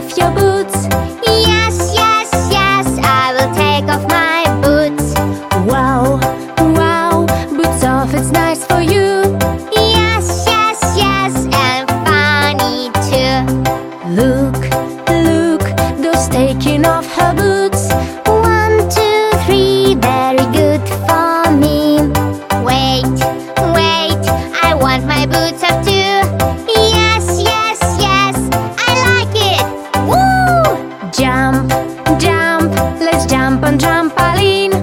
off your boots. Yes, yes, yes, I will take off my boots. Wow, wow, boots off, it's nice for you. Yes, yes, yes, and funny too. Look, look, girl's taking off her boots. trampolín.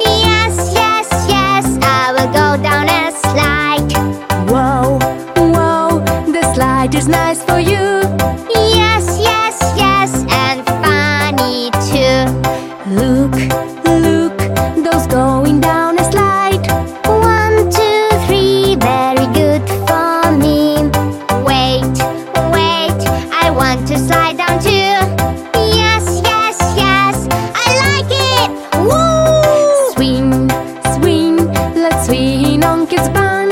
Yes, yes, yes, I will go down a slide. Whoa, whoa, the slide is nice for you. think it's fun.